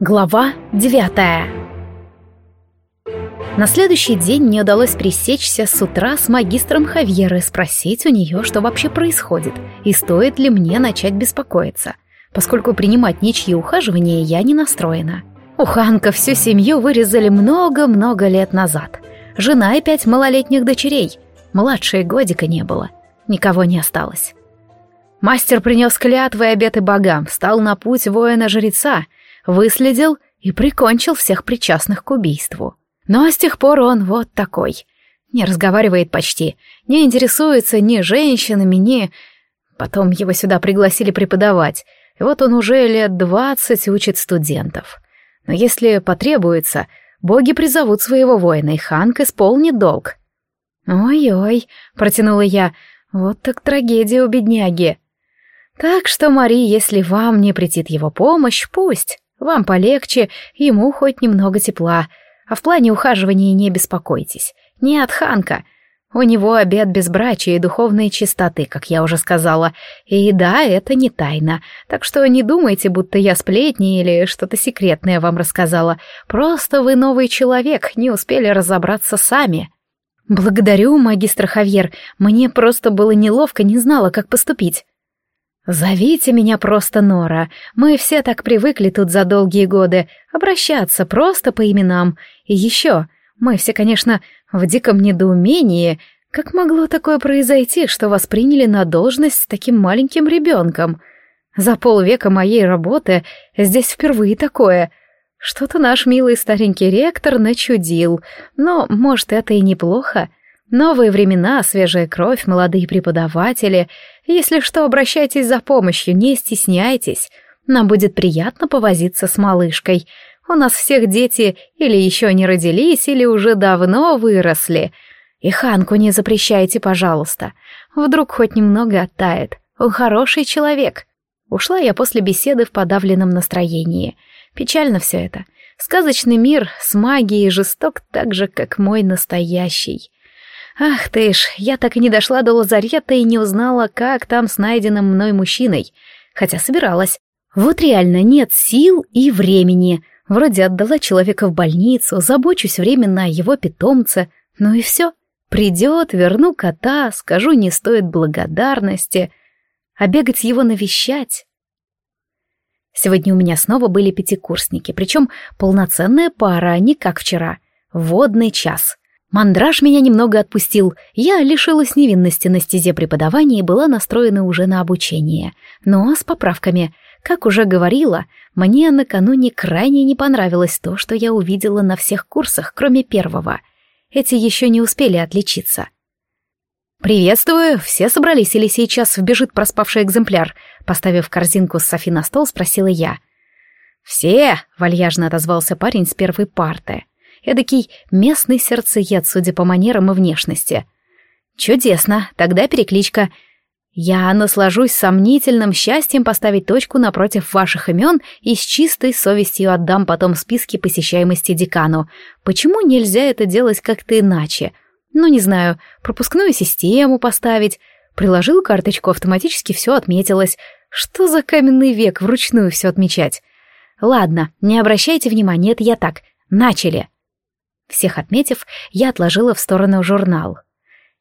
Глава девятая На следующий день мне удалось пресечься с утра с магистром Хавьера спросить у нее, что вообще происходит, и стоит ли мне начать беспокоиться, поскольку принимать ничьи ухаживания я не настроена. У Ханка всю семью вырезали много-много лет назад. Жена и пять малолетних дочерей. Младшей годика не было. Никого не осталось. Мастер принес клятвы и обеты богам, встал на путь воина-жреца — выследил и прикончил всех причастных к убийству. Но с тех пор он вот такой. Не разговаривает почти, не интересуется ни женщинами, ни... Потом его сюда пригласили преподавать, и вот он уже лет двадцать учит студентов. Но если потребуется, боги призовут своего воина, и Ханк исполнит долг. «Ой-ой», — протянула я, — «вот так трагедия у бедняги». «Так что, Мари, если вам не претит его помощь, пусть. Вам полегче, ему хоть немного тепла. А в плане ухаживания не беспокойтесь. Не от Ханка. У него обед безбрачия и духовной чистоты, как я уже сказала. И да, это не тайна. Так что не думайте, будто я сплетни или что-то секретное вам рассказала. Просто вы новый человек, не успели разобраться сами. Благодарю, магистр Хавьер. Мне просто было неловко, не знала, как поступить. «Зовите меня просто Нора. Мы все так привыкли тут за долгие годы обращаться просто по именам. И еще, мы все, конечно, в диком недоумении. Как могло такое произойти, что вас приняли на должность с таким маленьким ребенком? За полвека моей работы здесь впервые такое. Что-то наш милый старенький ректор начудил. Но, может, это и неплохо». Новые времена, свежая кровь, молодые преподаватели. Если что, обращайтесь за помощью, не стесняйтесь. Нам будет приятно повозиться с малышкой. У нас всех дети или еще не родились, или уже давно выросли. И Ханку не запрещайте, пожалуйста. Вдруг хоть немного оттает. Он хороший человек. Ушла я после беседы в подавленном настроении. Печально все это. Сказочный мир с магией жесток так же, как мой настоящий. Ах ты ж, я так и не дошла до лазарета и не узнала, как там с найденным мной мужчиной. Хотя собиралась. Вот реально нет сил и времени. Вроде отдала человека в больницу, забочусь временно о его питомце. Ну и все. Придет, верну кота, скажу, не стоит благодарности. А бегать его навещать... Сегодня у меня снова были пятикурсники, причем полноценная пара, а не как вчера. Водный час. Мандраж меня немного отпустил. Я лишилась невинности на стезе преподавания и была настроена уже на обучение. Но с поправками. Как уже говорила, мне накануне крайне не понравилось то, что я увидела на всех курсах, кроме первого. Эти еще не успели отличиться. «Приветствую! Все собрались или сейчас вбежит проспавший экземпляр?» Поставив корзинку с Софи на стол, спросила я. «Все!» — вальяжно отозвался парень с первой парты. Эдакий местный сердцеед, судя по манерам и внешности. Чудесно, тогда перекличка. Я наслажусь сомнительным счастьем поставить точку напротив ваших имен и с чистой совестью отдам потом списки посещаемости декану. Почему нельзя это делать как-то иначе? Ну, не знаю, пропускную систему поставить. Приложил карточку, автоматически все отметилось. Что за каменный век вручную все отмечать? Ладно, не обращайте внимания, это я так. Начали. Всех отметив, я отложила в сторону журнал.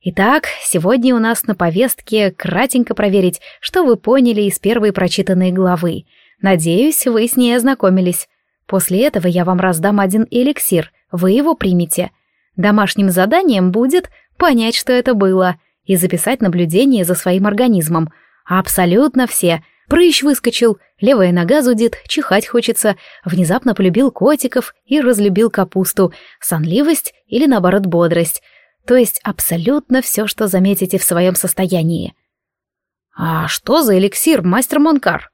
Итак, сегодня у нас на повестке кратенько проверить, что вы поняли из первой прочитанной главы. Надеюсь, вы с ней ознакомились. После этого я вам раздам один эликсир, вы его примете. Домашним заданием будет понять, что это было, и записать наблюдение за своим организмом. Абсолютно все — Прыщ выскочил, левая нога зудит, чихать хочется, внезапно полюбил котиков и разлюбил капусту, сонливость или, наоборот, бодрость. То есть абсолютно все, что заметите в своем состоянии. «А что за эликсир, мастер Монкар?»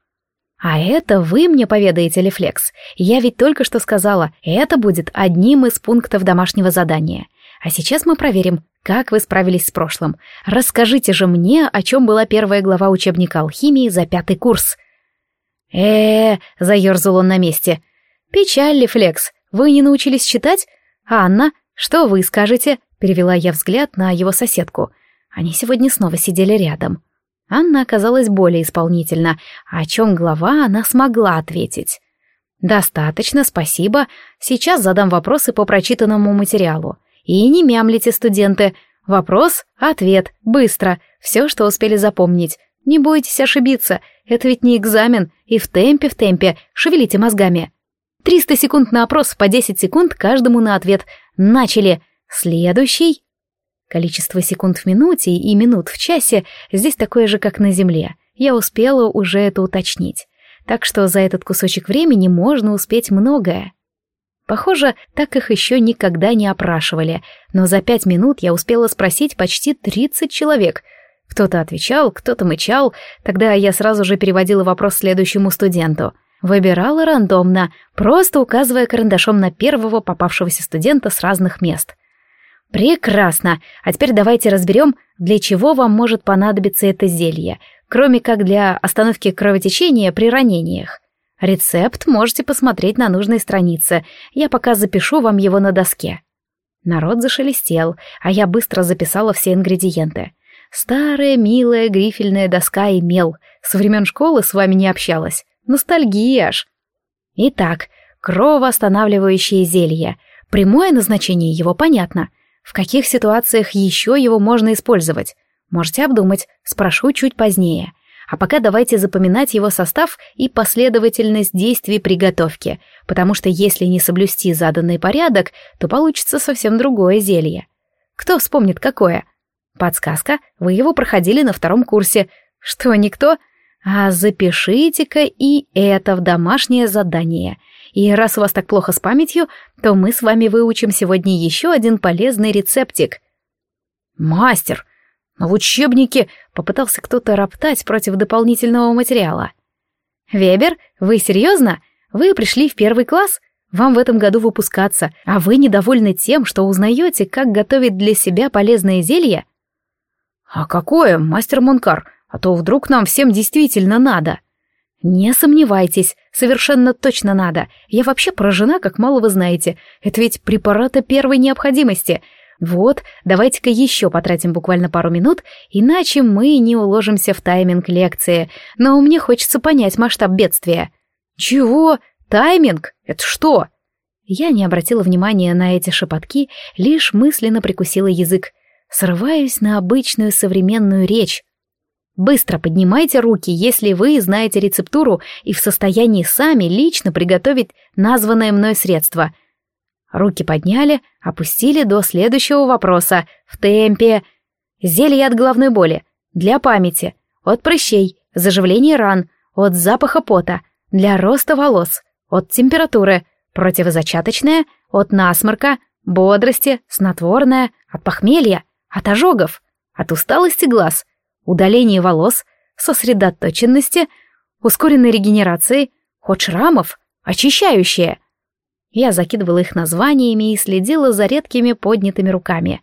«А это вы мне поведаете, Лефлекс. Я ведь только что сказала, это будет одним из пунктов домашнего задания. А сейчас мы проверим, как вы справились с прошлым? Расскажите же мне, о чем была первая глава учебника алхимии за пятый курс. э э заерзал он на месте. «Печаль ли, Флекс? Вы не научились читать? Анна, что вы скажете?» Перевела я взгляд на его соседку. Они сегодня снова сидели рядом. Анна оказалась более исполнительна, о чем глава она смогла ответить. «Достаточно, спасибо. Сейчас задам вопросы по прочитанному материалу. И не мямлите, студенты. Вопрос, ответ, быстро. Все, что успели запомнить. Не бойтесь ошибиться. Это ведь не экзамен. И в темпе, в темпе. Шевелите мозгами. 300 секунд на опрос, по 10 секунд каждому на ответ. Начали. Следующий. Количество секунд в минуте и минут в часе здесь такое же, как на Земле. Я успела уже это уточнить. Так что за этот кусочек времени можно успеть многое. Похоже, так их еще никогда не опрашивали, но за пять минут я успела спросить почти тридцать человек. Кто-то отвечал, кто-то мычал, тогда я сразу же переводила вопрос следующему студенту. Выбирала рандомно, просто указывая карандашом на первого попавшегося студента с разных мест. Прекрасно, а теперь давайте разберем, для чего вам может понадобиться это зелье, кроме как для остановки кровотечения при ранениях. Рецепт можете посмотреть на нужной странице, я пока запишу вам его на доске. Народ зашелестел, а я быстро записала все ингредиенты. Старая, милая грифельная доска и мел. Со времен школы с вами не общалась. Ностальгия аж. Итак, кровоостанавливающее зелье. Прямое назначение его понятно. В каких ситуациях еще его можно использовать? Можете обдумать, спрошу чуть позднее. А пока давайте запоминать его состав и последовательность действий при готовке, потому что если не соблюсти заданный порядок, то получится совсем другое зелье. Кто вспомнит какое? Подсказка, вы его проходили на втором курсе. Что, никто? А запишите-ка и это в домашнее задание. И раз у вас так плохо с памятью, то мы с вами выучим сегодня еще один полезный рецептик. Мастер, но в учебнике попытался кто-то роптать против дополнительного материала. «Вебер, вы серьезно? Вы пришли в первый класс? Вам в этом году выпускаться, а вы недовольны тем, что узнаете, как готовить для себя полезное зелье?» «А какое, мастер Монкар? А то вдруг нам всем действительно надо». «Не сомневайтесь, совершенно точно надо. Я вообще поражена, как мало вы знаете. Это ведь препараты первой необходимости. Вот, давайте-ка еще потратим буквально пару минут, иначе мы не уложимся в тайминг лекции. Но мне хочется понять масштаб бедствия. Чего? Тайминг? Это что? Я не обратила внимания на эти шепотки, лишь мысленно прикусила язык. Срываюсь на обычную современную речь. Быстро поднимайте руки, если вы знаете рецептуру и в состоянии сами лично приготовить названное мной средство — Руки подняли, опустили до следующего вопроса. В темпе. Зелье от головной боли. Для памяти. От прыщей. Заживления ран. От запаха пота. Для роста волос. От температуры. Противозачаточное. От насморка. Бодрости. Снотворное. От похмелья. От ожогов. От усталости глаз. Удаления волос. Сосредоточенности. Ускоренной регенерации. От шрамов. Очищающее я закидывала их названиями и следила за редкими поднятыми руками.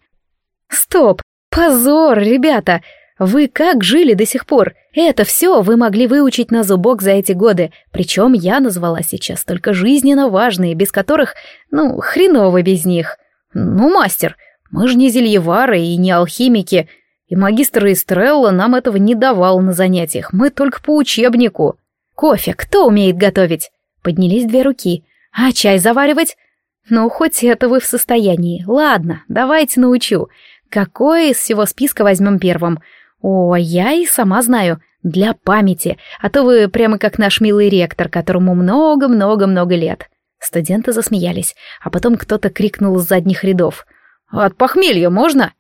«Стоп! Позор, ребята! Вы как жили до сих пор? Это все вы могли выучить на зубок за эти годы, причем я назвала сейчас только жизненно важные, без которых, ну, хреново без них. Ну, мастер, мы же не зельевары и не алхимики, и магистр Истрелла нам этого не давал на занятиях, мы только по учебнику. Кофе кто умеет готовить?» Поднялись две руки — а чай заваривать? Ну, хоть это вы в состоянии. Ладно, давайте научу. Какое из всего списка возьмем первым? О, я и сама знаю. Для памяти. А то вы прямо как наш милый ректор, которому много-много-много лет. Студенты засмеялись, а потом кто-то крикнул с задних рядов. «От похмелья можно?»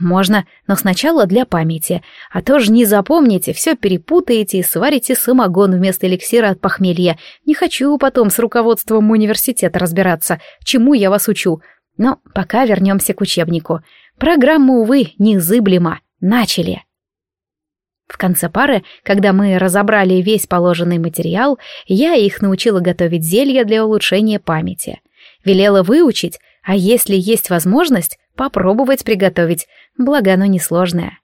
Можно, но сначала для памяти, а то же не запомните, все перепутаете и сварите самогон вместо эликсира от похмелья. Не хочу потом с руководством университета разбираться, чему я вас учу. Но пока вернемся к учебнику. Программа, увы, незыблема. Начали. В конце пары, когда мы разобрали весь положенный материал, я их научила готовить зелья для улучшения памяти. Велела выучить, а если есть возможность, попробовать приготовить, благо оно несложное.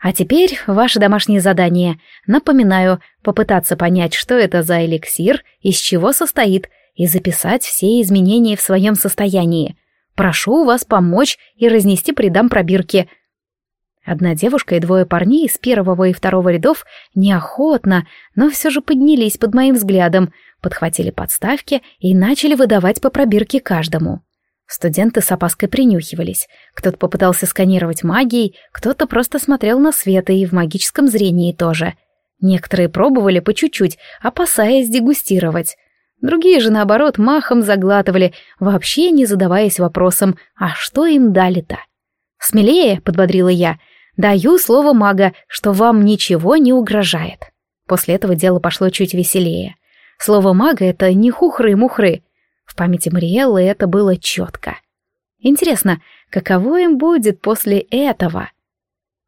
А теперь ваше домашнее задание. Напоминаю, попытаться понять, что это за эликсир, из чего состоит, и записать все изменения в своем состоянии. Прошу вас помочь и разнести по рядам пробирки. Одна девушка и двое парней из первого и второго рядов неохотно, но все же поднялись под моим взглядом, подхватили подставки и начали выдавать по пробирке каждому. Студенты с опаской принюхивались. Кто-то попытался сканировать магией, кто-то просто смотрел на свет и в магическом зрении тоже. Некоторые пробовали по чуть-чуть, опасаясь дегустировать. Другие же, наоборот, махом заглатывали, вообще не задаваясь вопросом, а что им дали-то? «Смелее», — подбодрила я, — «даю слово мага, что вам ничего не угрожает». После этого дело пошло чуть веселее. Слово мага — это не хухры-мухры. В памяти Мариэллы это было четко. Интересно, каково им будет после этого?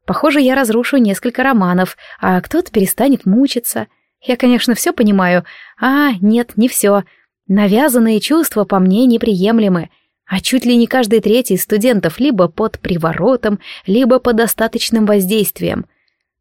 Похоже, я разрушу несколько романов, а кто-то перестанет мучиться — я, конечно, все понимаю. А, нет, не все. Навязанные чувства по мне неприемлемы. А чуть ли не каждый третий студентов либо под приворотом, либо под достаточным воздействием.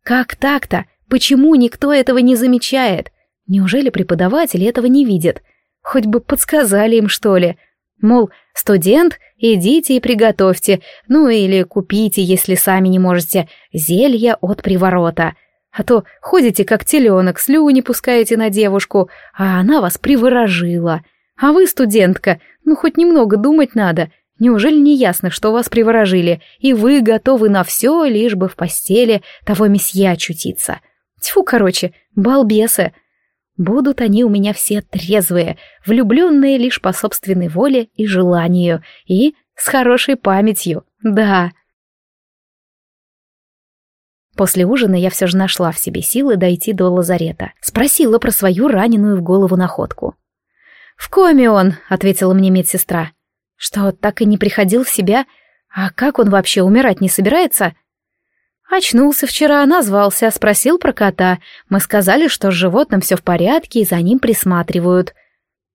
Как так-то? Почему никто этого не замечает? Неужели преподаватели этого не видят? Хоть бы подсказали им, что ли. Мол, студент, идите и приготовьте, ну или купите, если сами не можете, зелье от приворота. А то ходите как теленок, слюни пускаете на девушку, а она вас приворожила. А вы, студентка, ну хоть немного думать надо. Неужели не ясно, что вас приворожили, и вы готовы на все, лишь бы в постели того месье очутиться? Тьфу, короче, балбесы. Будут они у меня все трезвые, влюбленные лишь по собственной воле и желанию, и с хорошей памятью, да. После ужина я все же нашла в себе силы дойти до лазарета. Спросила про свою раненую в голову находку. «В коме он», — ответила мне медсестра. «Что, так и не приходил в себя? А как он вообще, умирать не собирается?» Очнулся вчера, назвался, спросил про кота. Мы сказали, что с животным все в порядке и за ним присматривают.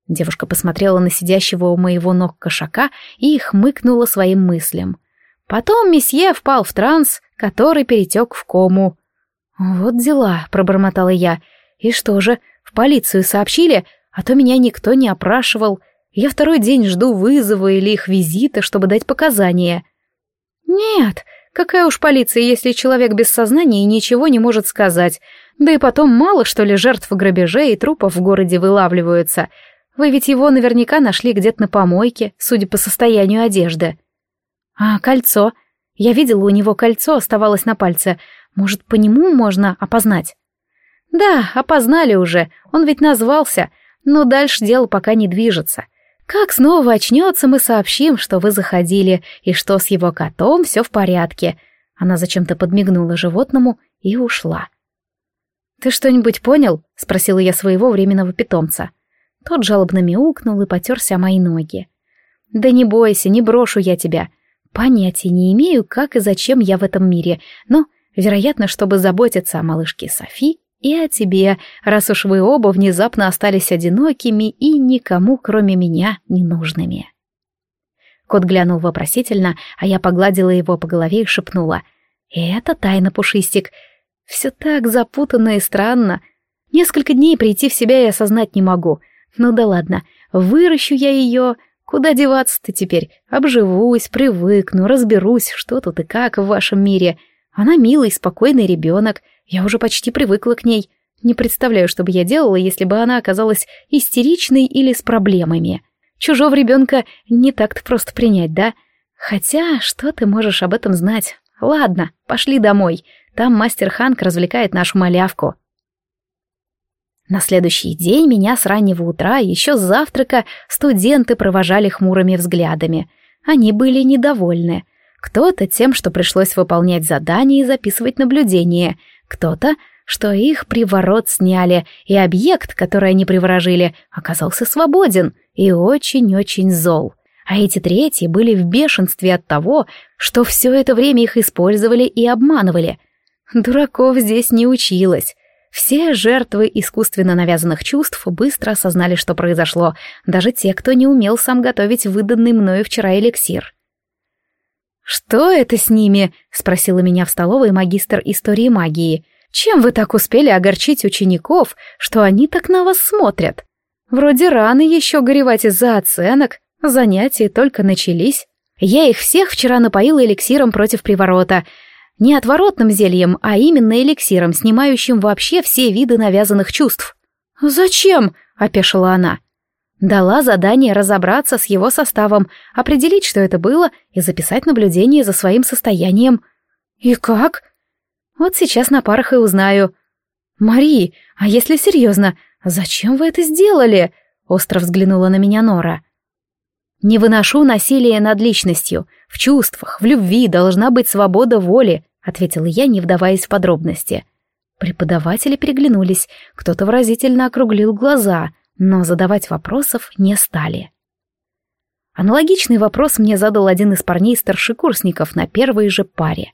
Девушка посмотрела на сидящего у моего ног кошака и хмыкнула своим мыслям. Потом месье впал в транс, который перетек в кому. «Вот дела», — пробормотала я. «И что же, в полицию сообщили? А то меня никто не опрашивал. Я второй день жду вызова или их визита, чтобы дать показания». «Нет, какая уж полиция, если человек без сознания и ничего не может сказать. Да и потом мало, что ли, жертв грабежей и трупов в городе вылавливаются. Вы ведь его наверняка нашли где-то на помойке, судя по состоянию одежды». «А кольцо?» Я видела, у него кольцо оставалось на пальце. Может, по нему можно опознать? Да, опознали уже. Он ведь назвался. Но дальше дело пока не движется. Как снова очнется, мы сообщим, что вы заходили, и что с его котом все в порядке. Она зачем-то подмигнула животному и ушла. «Ты что-нибудь понял?» — спросила я своего временного питомца. Тот жалобно мяукнул и потерся о мои ноги. «Да не бойся, не брошу я тебя. Понятия не имею, как и зачем я в этом мире, но, вероятно, чтобы заботиться о малышке Софи и о тебе, раз уж вы оба внезапно остались одинокими и никому, кроме меня, не нужными. Кот глянул вопросительно, а я погладила его по голове и шепнула. «Это тайна, Пушистик. Все так запутанно и странно. Несколько дней прийти в себя и осознать не могу. Ну да ладно, выращу я ее, Куда деваться-то теперь? Обживусь, привыкну, разберусь, что тут и как в вашем мире. Она милый, спокойный ребенок. Я уже почти привыкла к ней. Не представляю, что бы я делала, если бы она оказалась истеричной или с проблемами. Чужого ребенка не так-то просто принять, да? Хотя, что ты можешь об этом знать? Ладно, пошли домой. Там мастер Ханк развлекает нашу малявку. На следующий день меня с раннего утра, еще с завтрака, студенты провожали хмурыми взглядами. Они были недовольны. Кто-то тем, что пришлось выполнять задания и записывать наблюдения, кто-то, что их приворот сняли, и объект, который они приворожили, оказался свободен и очень-очень зол. А эти третьи были в бешенстве от того, что все это время их использовали и обманывали. Дураков здесь не училось. Все жертвы искусственно навязанных чувств быстро осознали, что произошло, даже те, кто не умел сам готовить выданный мною вчера эликсир. «Что это с ними?» — спросила меня в столовой магистр истории магии. «Чем вы так успели огорчить учеников, что они так на вас смотрят? Вроде рано еще горевать из-за оценок, занятия только начались. Я их всех вчера напоила эликсиром против приворота, не отворотным зельем, а именно эликсиром, снимающим вообще все виды навязанных чувств. «Зачем?» — опешила она. Дала задание разобраться с его составом, определить, что это было, и записать наблюдение за своим состоянием. И как? Вот сейчас на парах и узнаю. Мари, а если серьезно, зачем вы это сделали? Остро взглянула на меня Нора. Не выношу насилия над личностью. В чувствах, в любви должна быть свобода воли, ответила я, не вдаваясь в подробности. Преподаватели переглянулись, кто-то выразительно округлил глаза, но задавать вопросов не стали. Аналогичный вопрос мне задал один из парней-старшекурсников на первой же паре.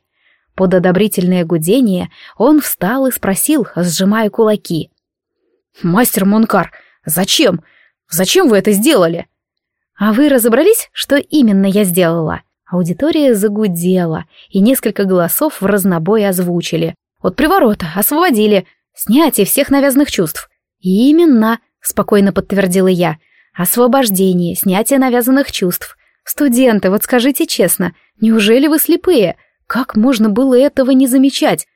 Под одобрительное гудение он встал и спросил, сжимая кулаки. «Мастер Монкар, зачем? Зачем вы это сделали?» «А вы разобрались, что именно я сделала?» Аудитория загудела, и несколько голосов в разнобой озвучили. «От приворота, освободили, снятие всех навязанных чувств». «Именно», спокойно подтвердила я. Освобождение, снятие навязанных чувств. Студенты, вот скажите честно, неужели вы слепые? Как можно было этого не замечать?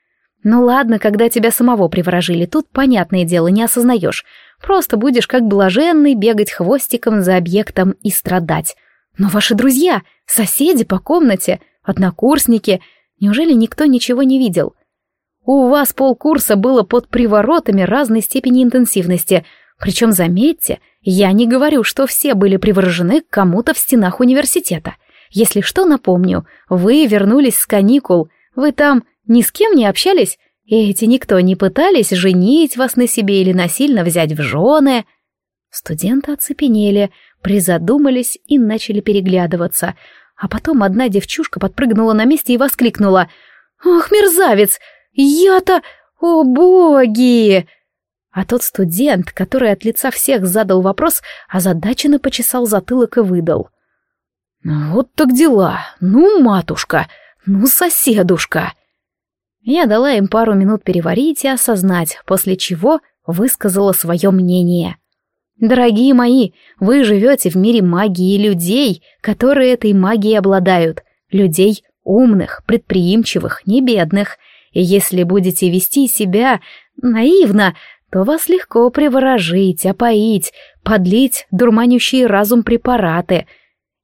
Ну ладно, когда тебя самого приворожили, тут, понятное дело, не осознаешь. Просто будешь как блаженный бегать хвостиком за объектом и страдать. Но ваши друзья, соседи по комнате, однокурсники, неужели никто ничего не видел? У вас полкурса было под приворотами разной степени интенсивности — причем, заметьте, я не говорю, что все были приворожены к кому-то в стенах университета. Если что, напомню, вы вернулись с каникул, вы там ни с кем не общались, и эти никто не пытались женить вас на себе или насильно взять в жены. Студенты оцепенели, призадумались и начали переглядываться. А потом одна девчушка подпрыгнула на месте и воскликнула. «Ах, мерзавец! Я-то... О, боги!» А тот студент, который от лица всех задал вопрос, озадаченно почесал затылок и выдал. «Вот так дела! Ну, матушка! Ну, соседушка!» Я дала им пару минут переварить и осознать, после чего высказала свое мнение. «Дорогие мои, вы живете в мире магии людей, которые этой магией обладают, людей умных, предприимчивых, не бедных, и если будете вести себя наивно, вас легко приворожить, опоить, подлить дурманящие разум препараты.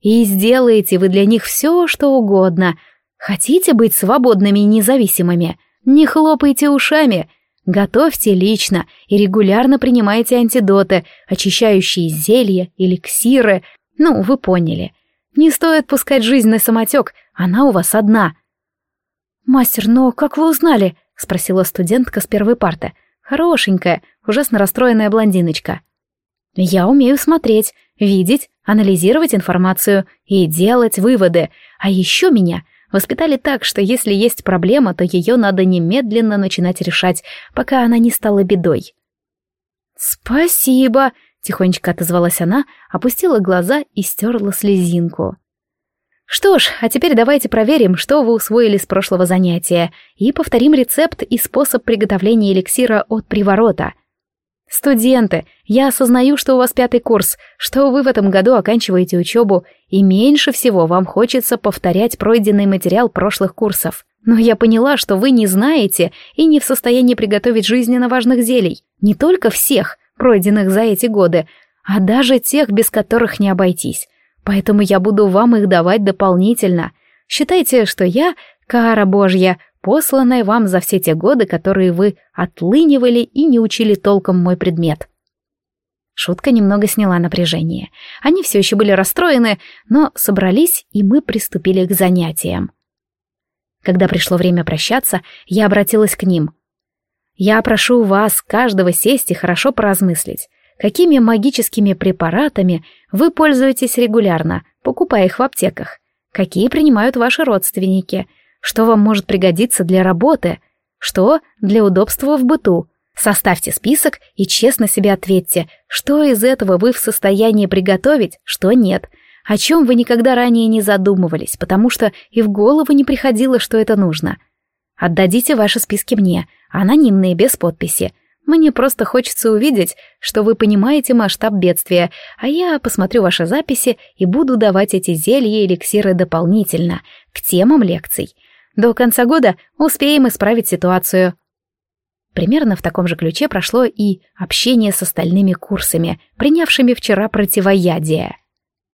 И сделаете вы для них все, что угодно. Хотите быть свободными и независимыми? Не хлопайте ушами. Готовьте лично и регулярно принимайте антидоты, очищающие зелья, эликсиры. Ну, вы поняли. Не стоит пускать жизнь на самотек, она у вас одна. «Мастер, но как вы узнали?» — спросила студентка с первой парты. Хорошенькая, ужасно расстроенная блондиночка. Я умею смотреть, видеть, анализировать информацию и делать выводы. А еще меня воспитали так, что если есть проблема, то ее надо немедленно начинать решать, пока она не стала бедой. «Спасибо», — тихонечко отозвалась она, опустила глаза и стерла слезинку. Что ж, а теперь давайте проверим, что вы усвоили с прошлого занятия, и повторим рецепт и способ приготовления эликсира от приворота. Студенты, я осознаю, что у вас пятый курс, что вы в этом году оканчиваете учебу, и меньше всего вам хочется повторять пройденный материал прошлых курсов. Но я поняла, что вы не знаете и не в состоянии приготовить жизненно важных зелий. Не только всех, пройденных за эти годы, а даже тех, без которых не обойтись. Поэтому я буду вам их давать дополнительно. Считайте, что я — кара божья, посланная вам за все те годы, которые вы отлынивали и не учили толком мой предмет». Шутка немного сняла напряжение. Они все еще были расстроены, но собрались, и мы приступили к занятиям. Когда пришло время прощаться, я обратилась к ним. «Я прошу вас, каждого сесть и хорошо поразмыслить какими магическими препаратами вы пользуетесь регулярно, покупая их в аптеках, какие принимают ваши родственники, что вам может пригодиться для работы, что для удобства в быту. Составьте список и честно себе ответьте, что из этого вы в состоянии приготовить, что нет, о чем вы никогда ранее не задумывались, потому что и в голову не приходило, что это нужно. Отдадите ваши списки мне, анонимные, без подписи, мне просто хочется увидеть, что вы понимаете масштаб бедствия, а я посмотрю ваши записи и буду давать эти зелья и эликсиры дополнительно, к темам лекций. До конца года успеем исправить ситуацию». Примерно в таком же ключе прошло и общение с остальными курсами, принявшими вчера противоядие.